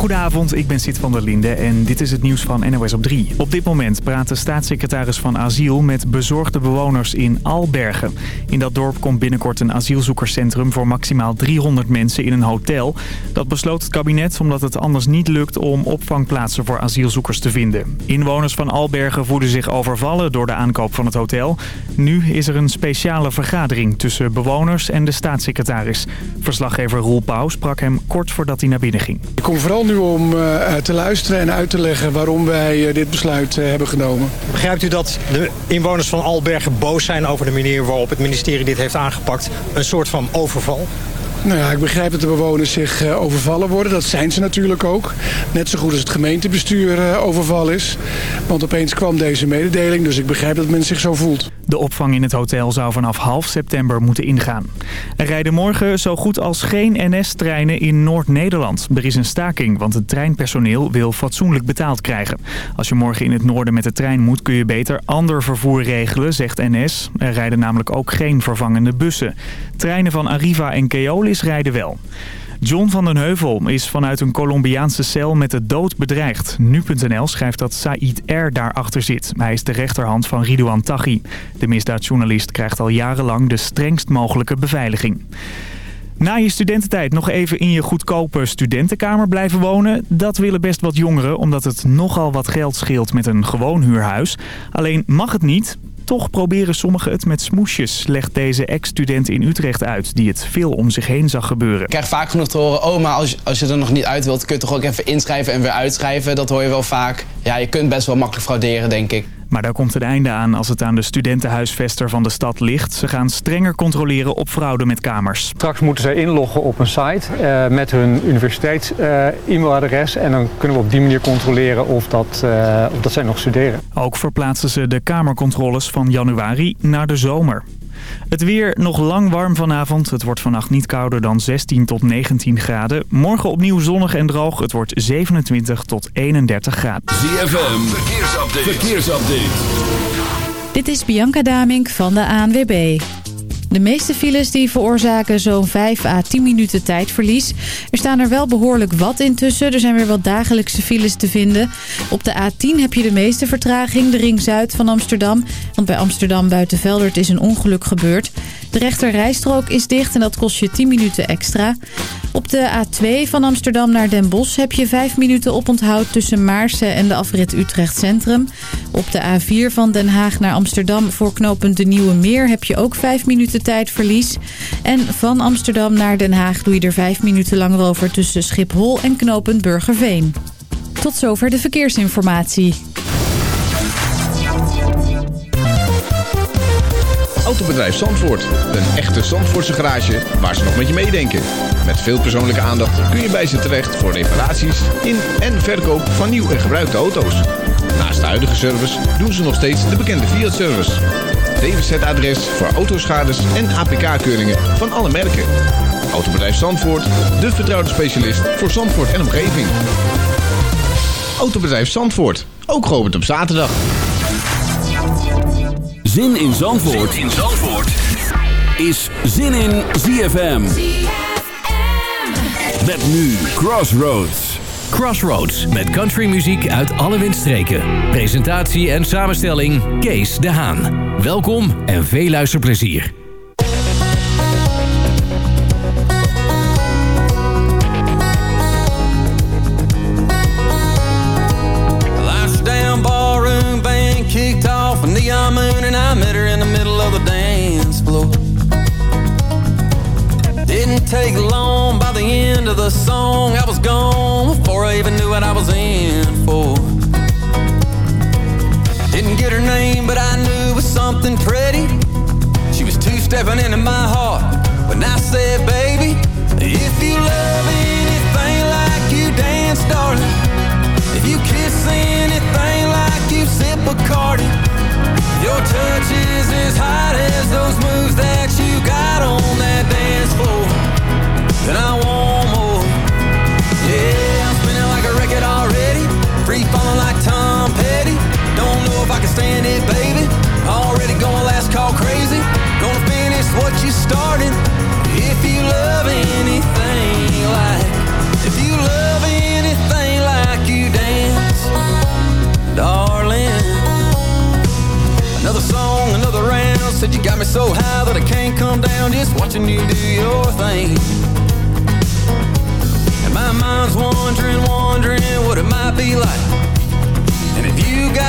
Goedenavond, ik ben Sid van der Linde en dit is het nieuws van NOS op 3. Op dit moment praat de staatssecretaris van Asiel met bezorgde bewoners in Albergen. In dat dorp komt binnenkort een asielzoekerscentrum voor maximaal 300 mensen in een hotel. Dat besloot het kabinet omdat het anders niet lukt om opvangplaatsen voor asielzoekers te vinden. Inwoners van Albergen voelen zich overvallen door de aankoop van het hotel. Nu is er een speciale vergadering tussen bewoners en de staatssecretaris. Verslaggever Roel Pauw sprak hem kort voordat hij naar binnen ging. Ik kom om uh, te luisteren en uit te leggen waarom wij uh, dit besluit uh, hebben genomen. Begrijpt u dat de inwoners van Albergen boos zijn over de manier waarop het ministerie dit heeft aangepakt? Een soort van overval? Nou ja, ik begrijp dat de bewoners zich uh, overvallen worden. Dat zijn ze natuurlijk ook. Net zo goed als het gemeentebestuur uh, overval is. Want opeens kwam deze mededeling, dus ik begrijp dat men zich zo voelt. De opvang in het hotel zou vanaf half september moeten ingaan. Er rijden morgen zo goed als geen NS-treinen in Noord-Nederland. Er is een staking, want het treinpersoneel wil fatsoenlijk betaald krijgen. Als je morgen in het noorden met de trein moet, kun je beter ander vervoer regelen, zegt NS. Er rijden namelijk ook geen vervangende bussen. Treinen van Arriva en Keolis rijden wel. John van den Heuvel is vanuit een Colombiaanse cel met de dood bedreigd. Nu.nl schrijft dat Said R. daarachter zit. Hij is de rechterhand van Ridouan Taghi. De misdaadjournalist krijgt al jarenlang de strengst mogelijke beveiliging. Na je studententijd nog even in je goedkope studentenkamer blijven wonen... dat willen best wat jongeren omdat het nogal wat geld scheelt met een gewoon huurhuis. Alleen mag het niet. Toch proberen sommigen het met smoesjes, legt deze ex-student in Utrecht uit... die het veel om zich heen zag gebeuren. Ik krijg vaak genoeg te horen, oh, maar als, als je er nog niet uit wilt... kun je toch ook even inschrijven en weer uitschrijven. Dat hoor je wel vaak. Ja, je kunt best wel makkelijk frauderen, denk ik. Maar daar komt het einde aan als het aan de studentenhuisvester van de stad ligt. Ze gaan strenger controleren op fraude met kamers. Straks moeten ze inloggen op een site uh, met hun universiteits-e-mailadres. Uh, en dan kunnen we op die manier controleren of dat, uh, of dat zij nog studeren. Ook verplaatsen ze de kamercontroles van januari naar de zomer. Het weer nog lang warm vanavond. Het wordt vannacht niet kouder dan 16 tot 19 graden. Morgen opnieuw zonnig en droog. Het wordt 27 tot 31 graden. ZFM, verkeersupdate. verkeersupdate. Dit is Bianca Damink van de ANWB. De meeste files die veroorzaken zo'n 5 à 10 minuten tijdverlies. Er staan er wel behoorlijk wat intussen. Er zijn weer wat dagelijkse files te vinden. Op de A10 heb je de meeste vertraging, de ring zuid van Amsterdam. Want bij Amsterdam buiten Veldert is een ongeluk gebeurd. De rechter rijstrook is dicht en dat kost je 10 minuten extra. Op de A2 van Amsterdam naar Den Bosch heb je 5 minuten oponthoud tussen Maarsen en de afrit Utrecht Centrum. Op de A4 van Den Haag naar Amsterdam voor knooppunt De Nieuwe Meer heb je ook 5 minuten tijdverlies. En van Amsterdam naar Den Haag doe je er 5 minuten langer over tussen Schiphol en knooppunt Burgerveen. Tot zover de verkeersinformatie. Autobedrijf Zandvoort. Een echte Zandvoortse garage waar ze nog met je meedenken. Met veel persoonlijke aandacht kun je bij ze terecht voor reparaties in en verkoop van nieuw en gebruikte auto's. Naast de huidige service doen ze nog steeds de bekende Fiat-service. DWZ-adres voor autoschades en APK-keuringen van alle merken. Autobedrijf Zandvoort, de vertrouwde specialist voor Zandvoort en omgeving. Autobedrijf Zandvoort, ook geopend op zaterdag. Zin in Zandvoort, zin in Zandvoort. is Zin in ZFM. Met nu Crossroads. Crossroads met countrymuziek uit alle windstreken. Presentatie en samenstelling Kees de Haan. Welkom en veel luisterplezier. Kicked off a neon moon and I met her in the middle of the dance floor. Didn't take long by the end of the song even knew what I was in for. Didn't get her name but I knew it was something pretty. She was two-stepping into my heart When I said, baby If you love anything like you dance, darling If you kiss anything like you sip Bacardi Your touch is as hot as those moves that you got on that dance floor. Then I want stand it, baby. Already going last call crazy. Gonna finish what you started. If you love anything like, if you love anything like you dance, darling. Another song, another round. Said you got me so high that I can't come down. Just watching you do your thing. And my mind's wondering, wondering what it might be like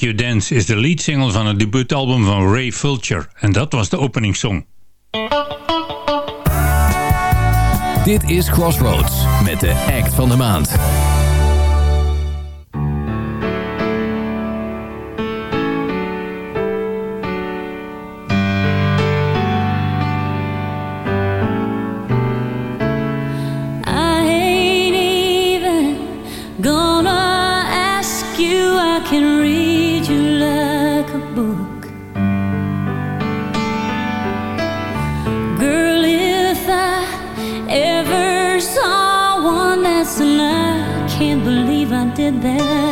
Make You Dance is de lead single van het debuutalbum van Ray Fulcher. En dat was de openingssong. Dit is Crossroads met de act van de maand. did that.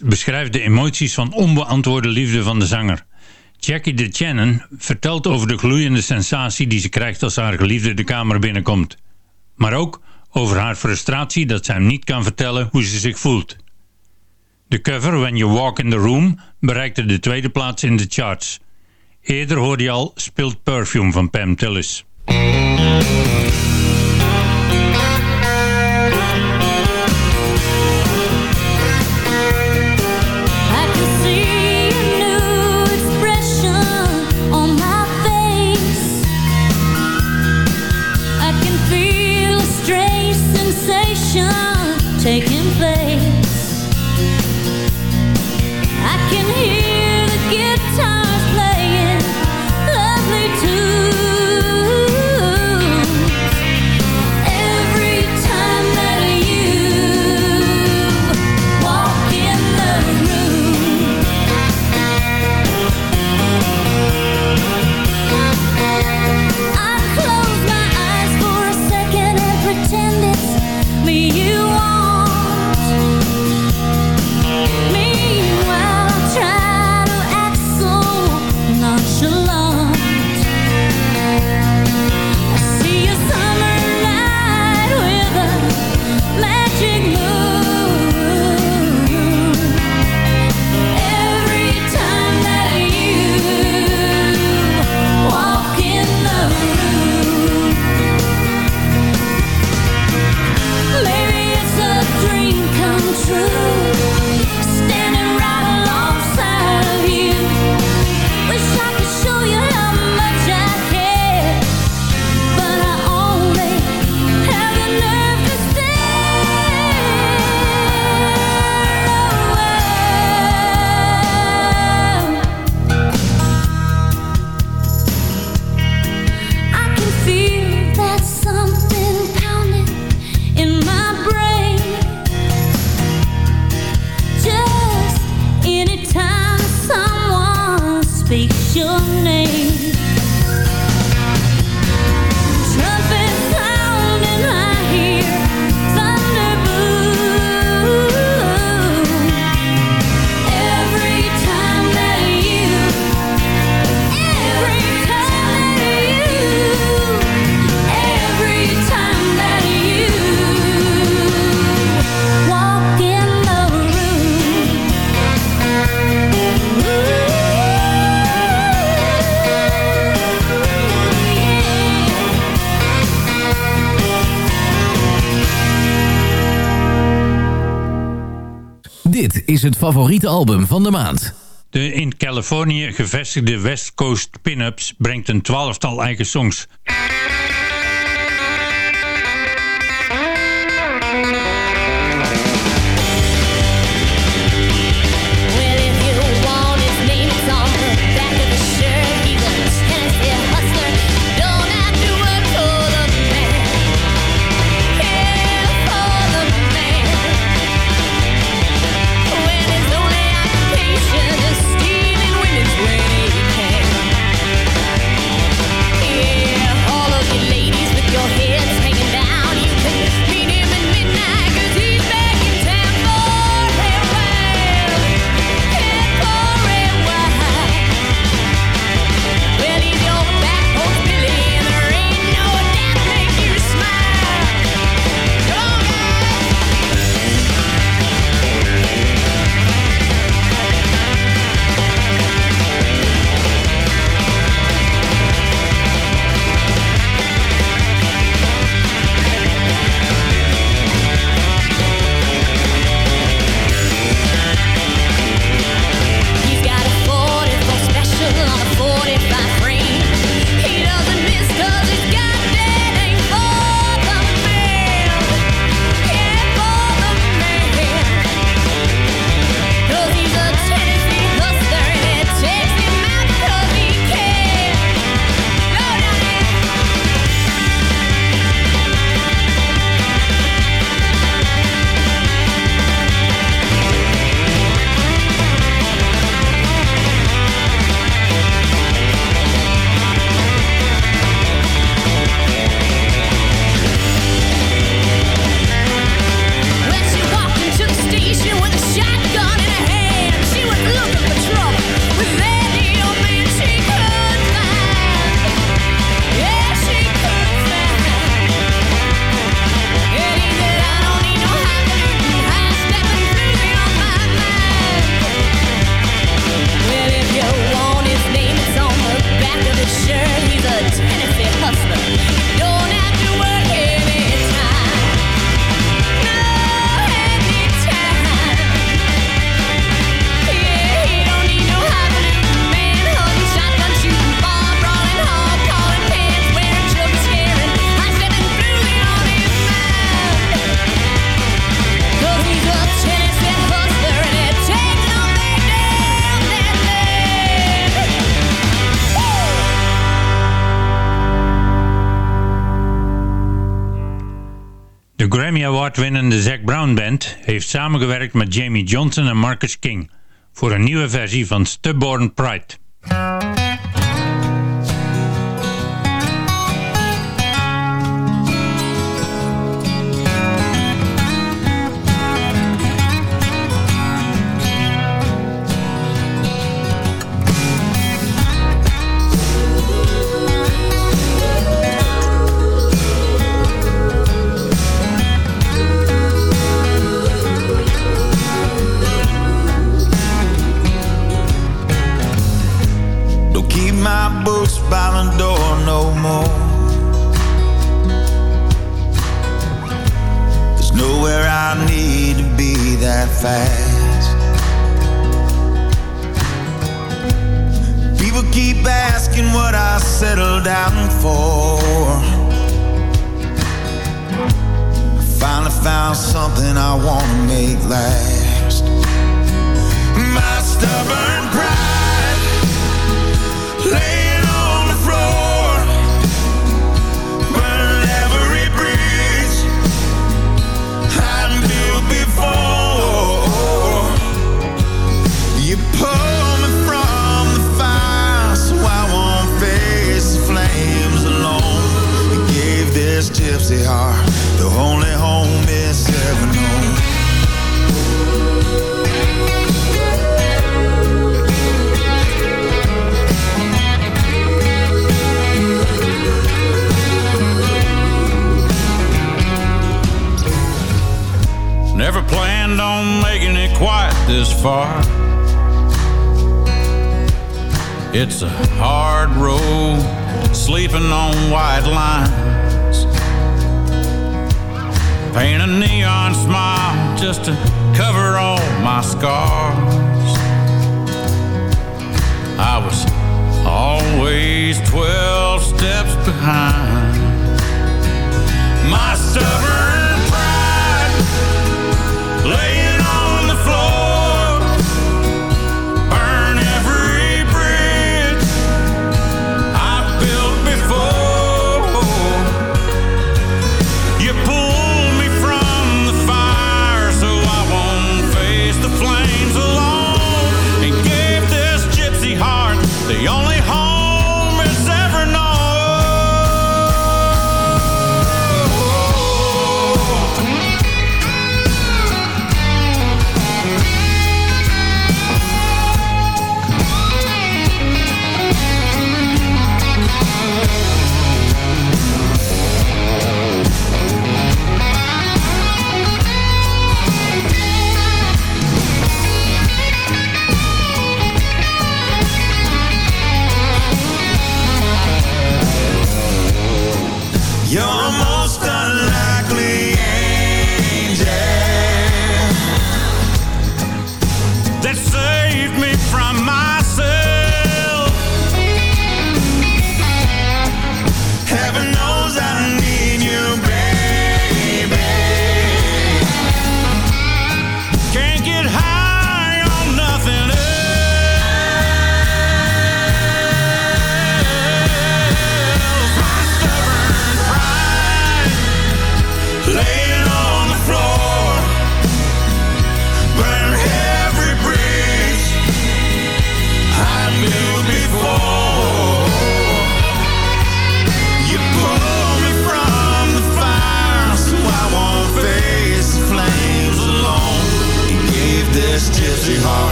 beschrijft de emoties van onbeantwoorde liefde van de zanger. Jackie de Channon vertelt over de gloeiende sensatie die ze krijgt als haar geliefde de kamer binnenkomt. Maar ook over haar frustratie dat ze hem niet kan vertellen hoe ze zich voelt. De cover When You Walk in the Room bereikte de tweede plaats in de charts. Eerder hoorde je al Spilt Perfume van Pam Tillis. het favoriete album van de maand. De in Californië gevestigde West Coast Pinups brengt een twaalftal eigen songs winnende Zac Brown Band heeft samengewerkt met Jamie Johnson en Marcus King voor een nieuwe versie van Stubborn Pride. That fast. People keep asking what I settled down for. I finally found something I want to make last. My stubborn pride planned on making it quite this far. It's a hard road, sleeping on white lines. Paint a neon smile just to cover all my scars. I was always 12 steps behind. My stubborn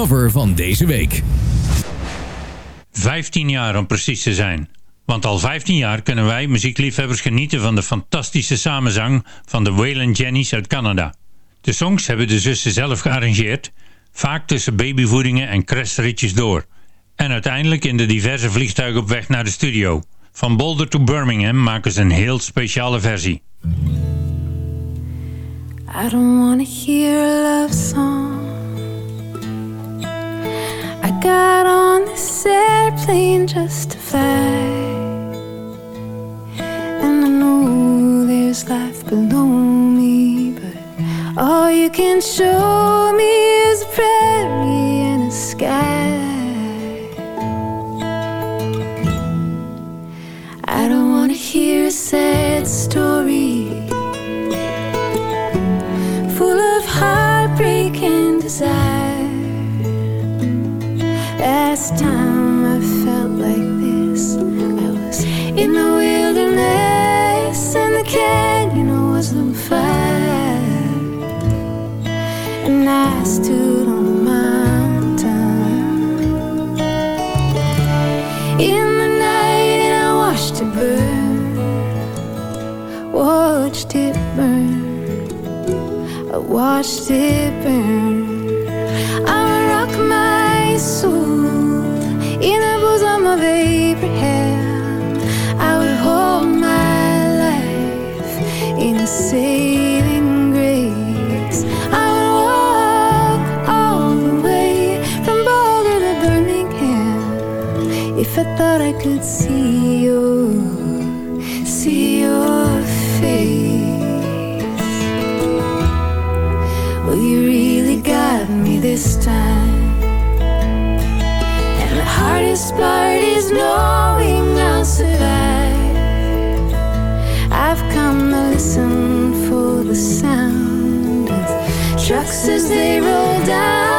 cover van deze week. 15 jaar om precies te zijn. Want al 15 jaar kunnen wij muziekliefhebbers genieten van de fantastische samenzang van de Waylon Jennings uit Canada. De songs hebben de zussen zelf gearrangeerd, vaak tussen babyvoedingen en crashritjes door. En uiteindelijk in de diverse vliegtuigen op weg naar de studio. Van Boulder to Birmingham maken ze een heel speciale versie. I don't wanna hear a love song. I got on this airplane just to fly. And I know there's life below me, but all you can show me is a prairie and a sky. I don't wanna hear a sad story Time I felt like this, I was in the wilderness and the canyon was on fire. And I stood on a mountain in the night and I watched it burn, watched it burn. I watched it burn. I rock my soul of Abraham. I would hold my life in saving grace. I would walk all the way from Boulder to Birmingham if I thought I could see your, see your face. Well, you really got me this time. Hardest part is knowing I'll survive. I've come to listen for the sound of trucks as they roll down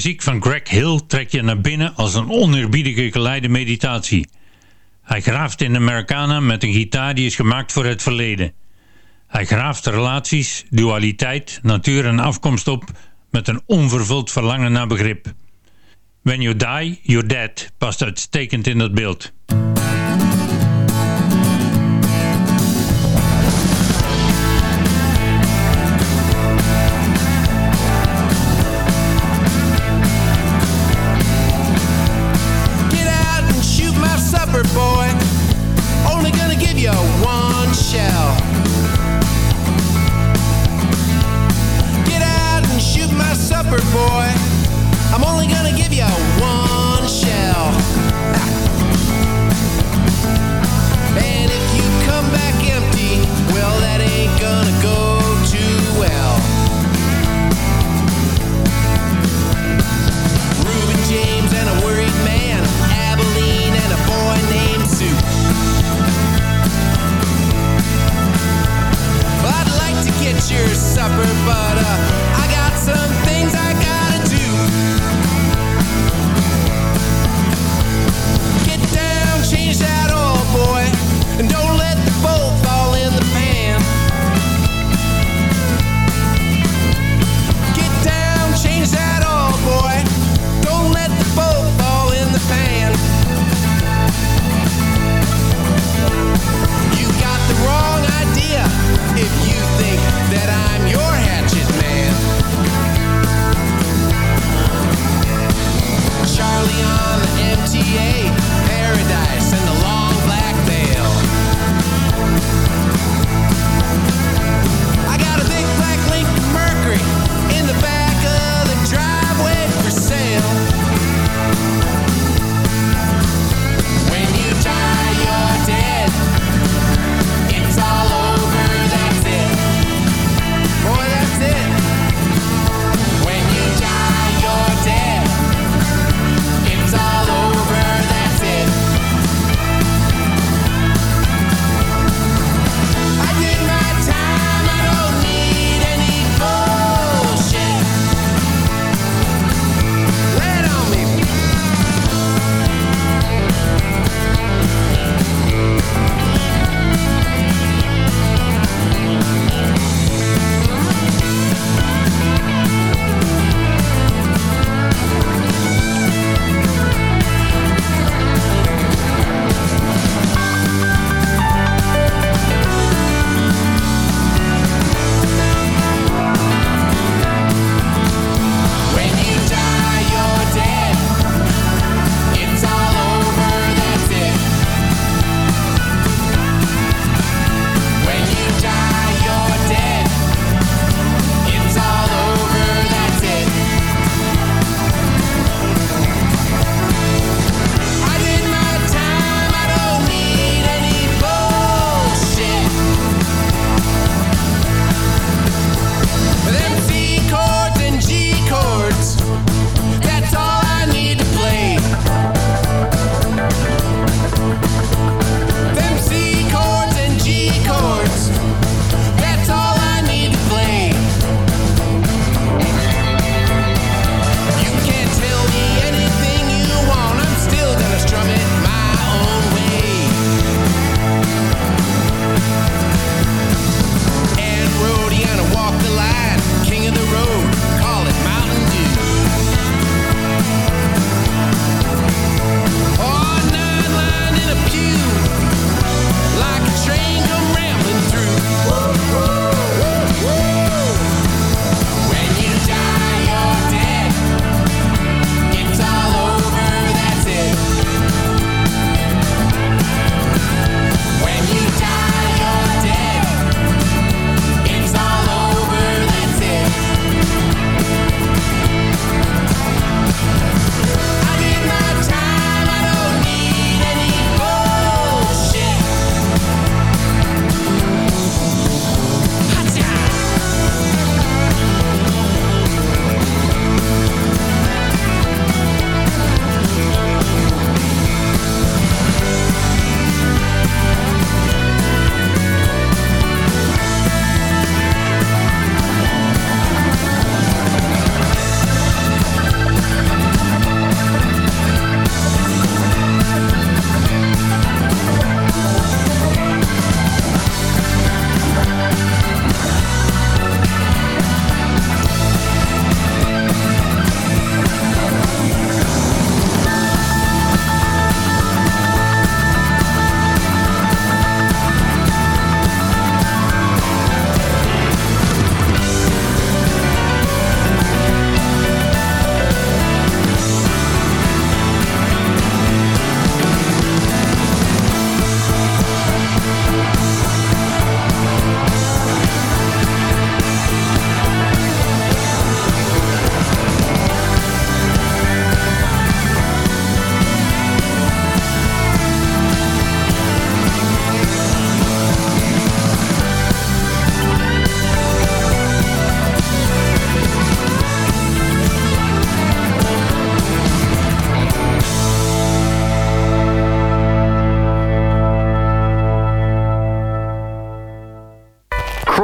muziek van Greg Hill trekt je naar binnen als een oneerbiedige geleide meditatie. Hij graaft in de Americana met een gitaar die is gemaakt voor het verleden. Hij graaft relaties, dualiteit, natuur en afkomst op met een onvervuld verlangen naar begrip. When you die, you're dead past uitstekend in dat beeld.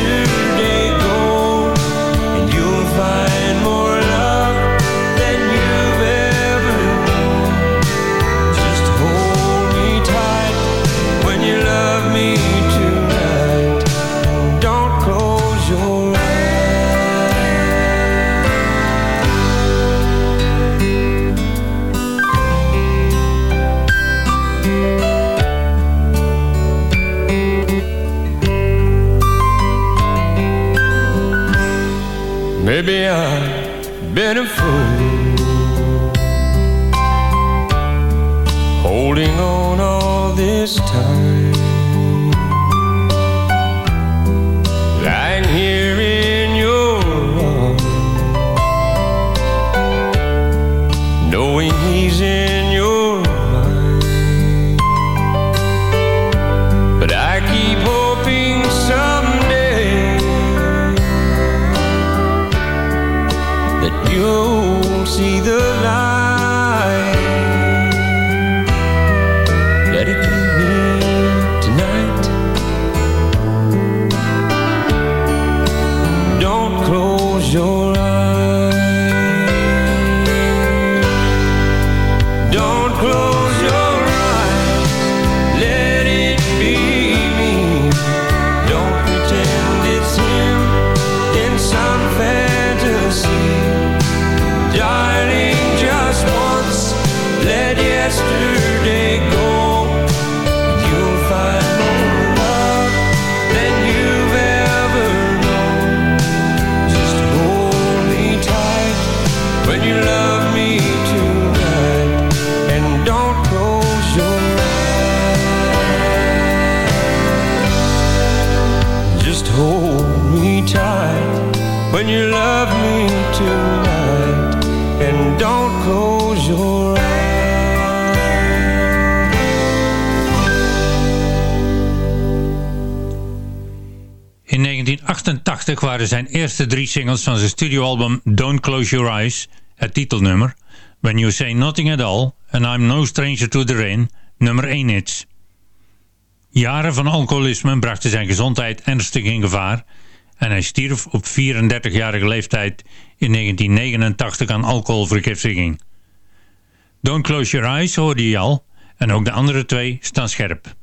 do A fool Holding on all this time. 1988 waren zijn eerste drie singles van zijn studioalbum Don't Close Your Eyes, het titelnummer, When You Say Nothing At All en I'm No Stranger To The Rain, nummer 1 hits. Jaren van alcoholisme brachten zijn gezondheid ernstig in gevaar en hij stierf op 34-jarige leeftijd in 1989 aan alcoholvergiftiging. Don't Close Your Eyes hoorde je al en ook de andere twee staan scherp.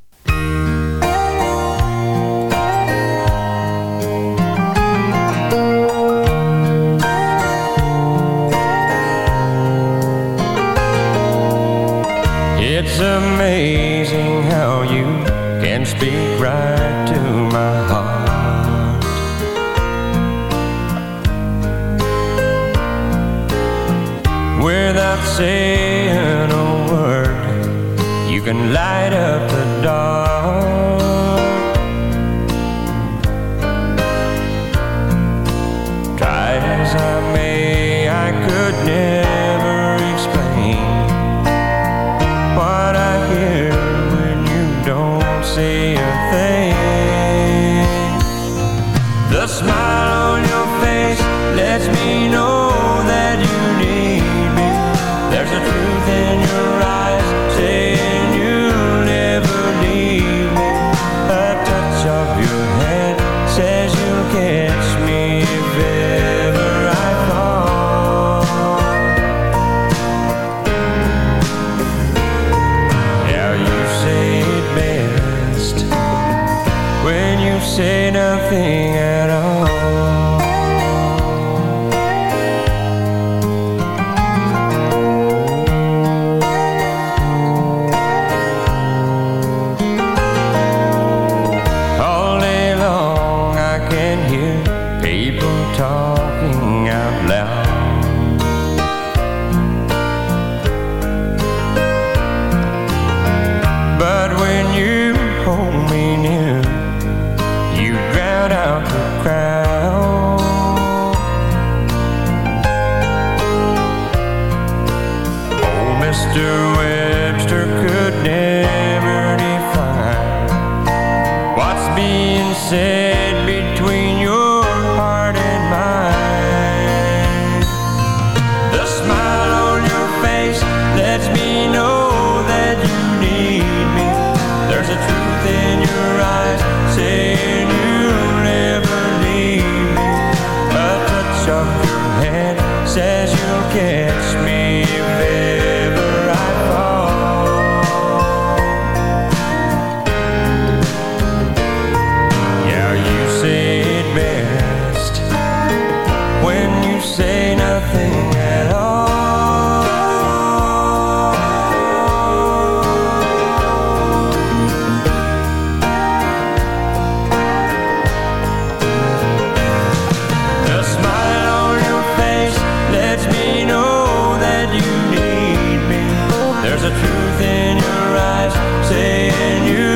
There's a truth in your eyes saying you'll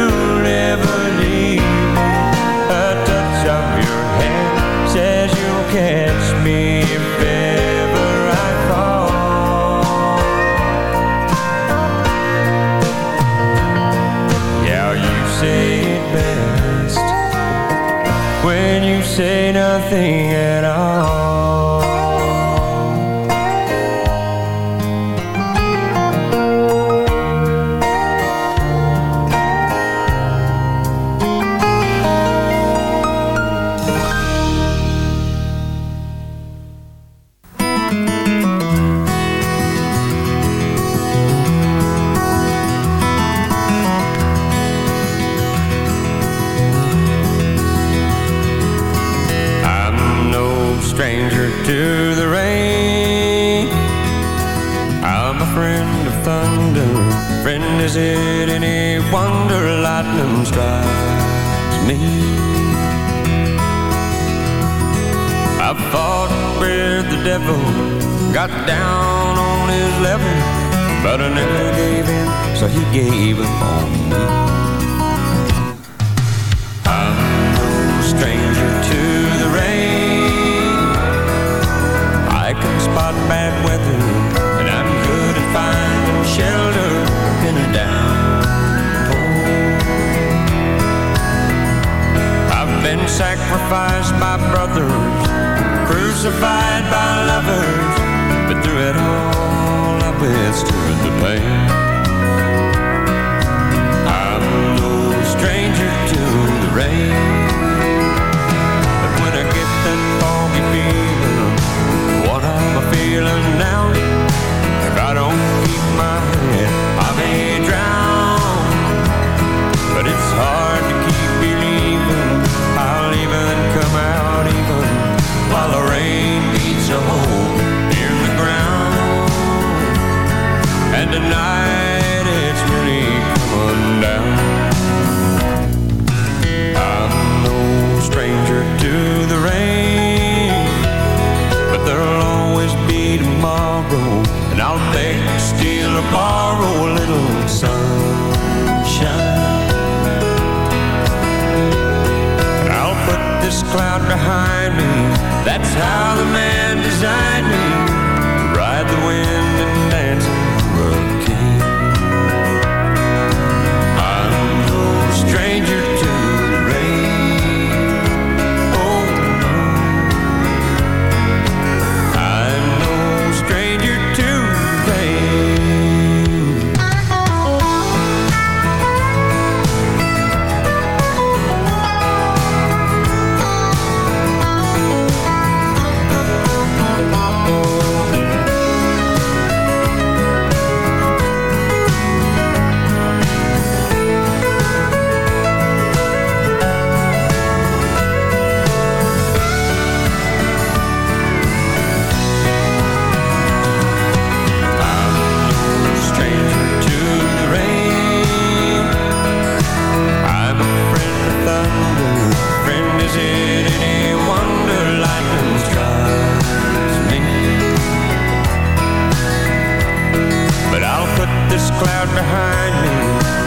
cloud behind me.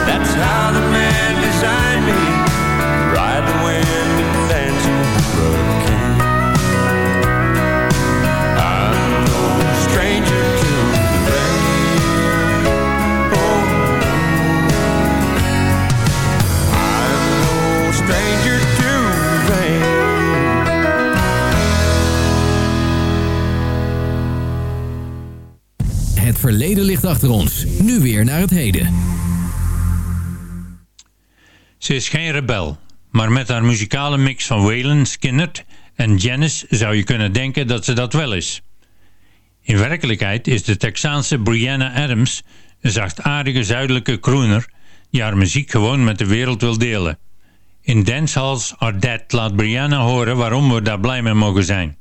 That's how the verleden ligt achter ons. Nu weer naar het heden. Ze is geen rebel, maar met haar muzikale mix van Waylon, Skinner en Janis zou je kunnen denken dat ze dat wel is. In werkelijkheid is de Texaanse Brianna Adams een zachtaardige zuidelijke crooner die haar muziek gewoon met de wereld wil delen. In Dancehalls Are Dead laat Brianna horen waarom we daar blij mee mogen zijn.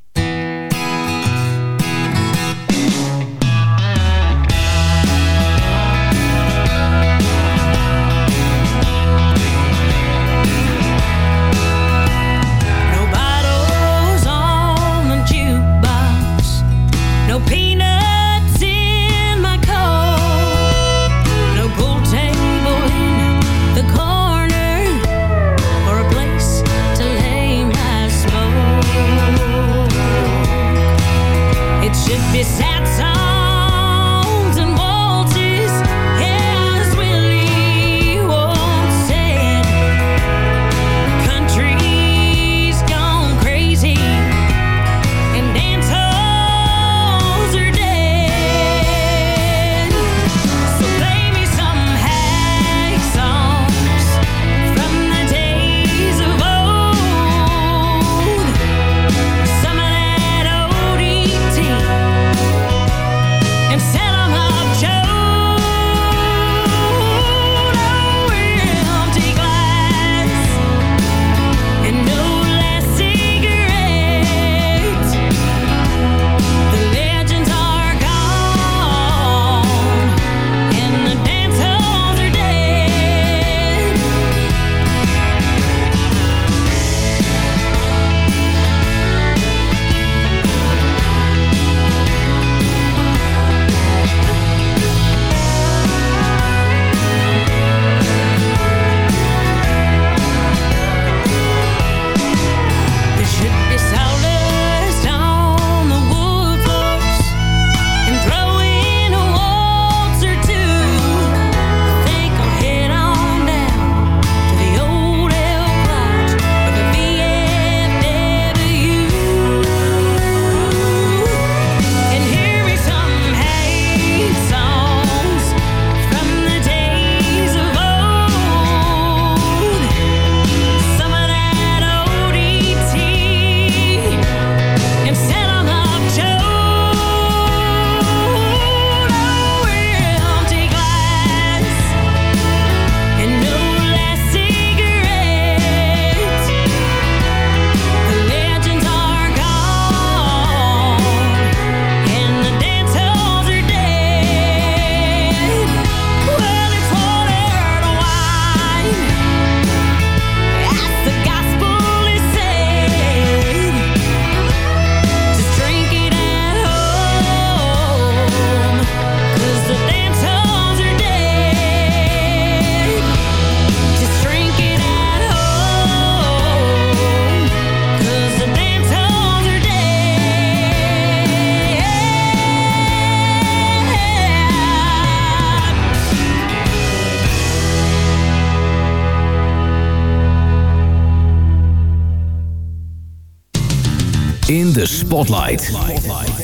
Spotlight. Spotlight.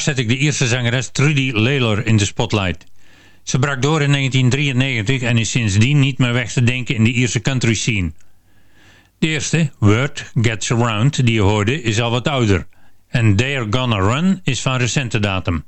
Zet ik de eerste zangeres Trudy Laylor in de spotlight. Ze brak door in 1993 en is sindsdien niet meer weg te denken in de Ierse country scene. De eerste, Word Gets Around, die je hoorde, is al wat ouder. En They're Gonna Run is van recente datum.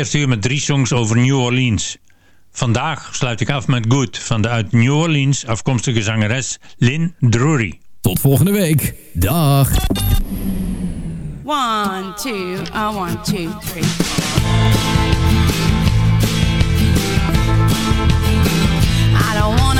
eerste uur met drie songs over New Orleans. Vandaag sluit ik af met Good van de uit New Orleans afkomstige zangeres Lynn Drury. Tot volgende week. Dag. One, two, uh, one, two, three. I don't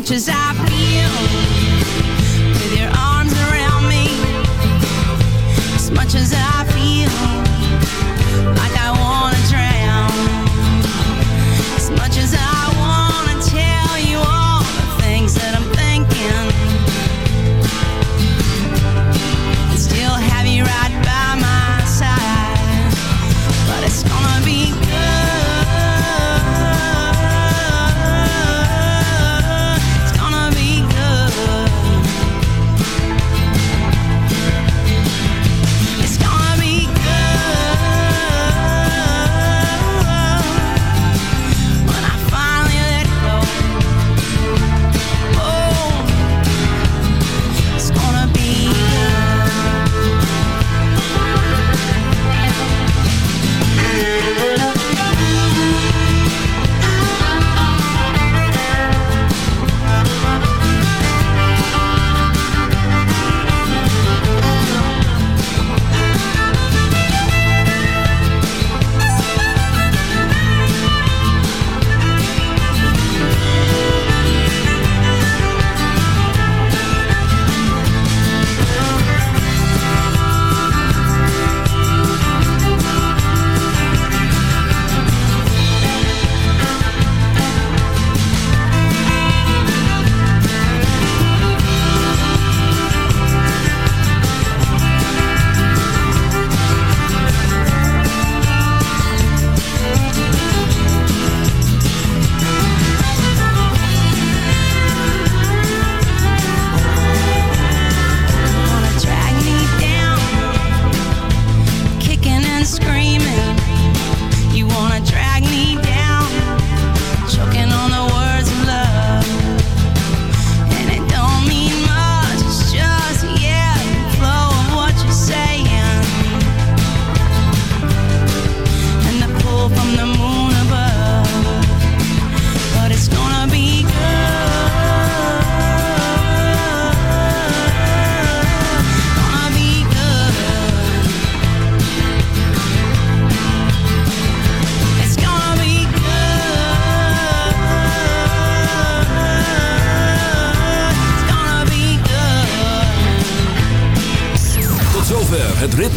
much as I feel. With your arms around me As much as I